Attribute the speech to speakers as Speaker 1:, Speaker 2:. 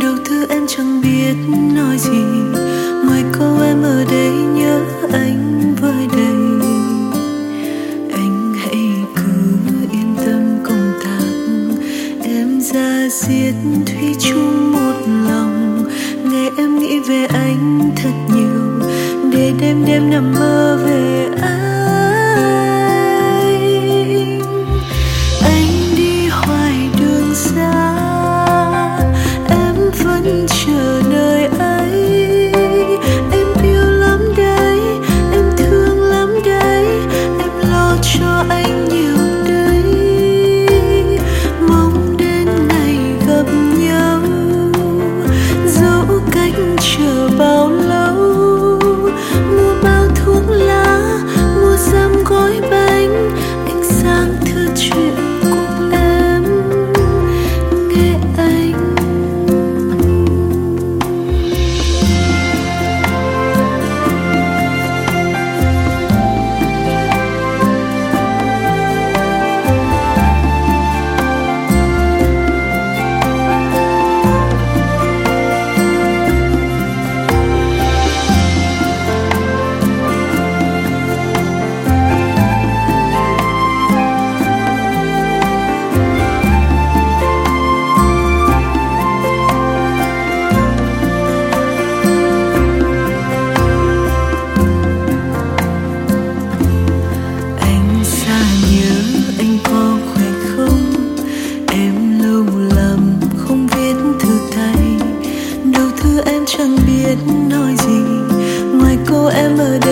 Speaker 1: đầu thư em chẳng biết nói gì. Mười câu em ở đây nhớ anh với đầy anh hãy cứ yên tâm công tác. Em ra diệt thủy chung một lòng. Ngày em nghĩ về anh thật nhiều. Để đêm đêm nằm mơ về biết nói gì. Ngoài cô em ở đây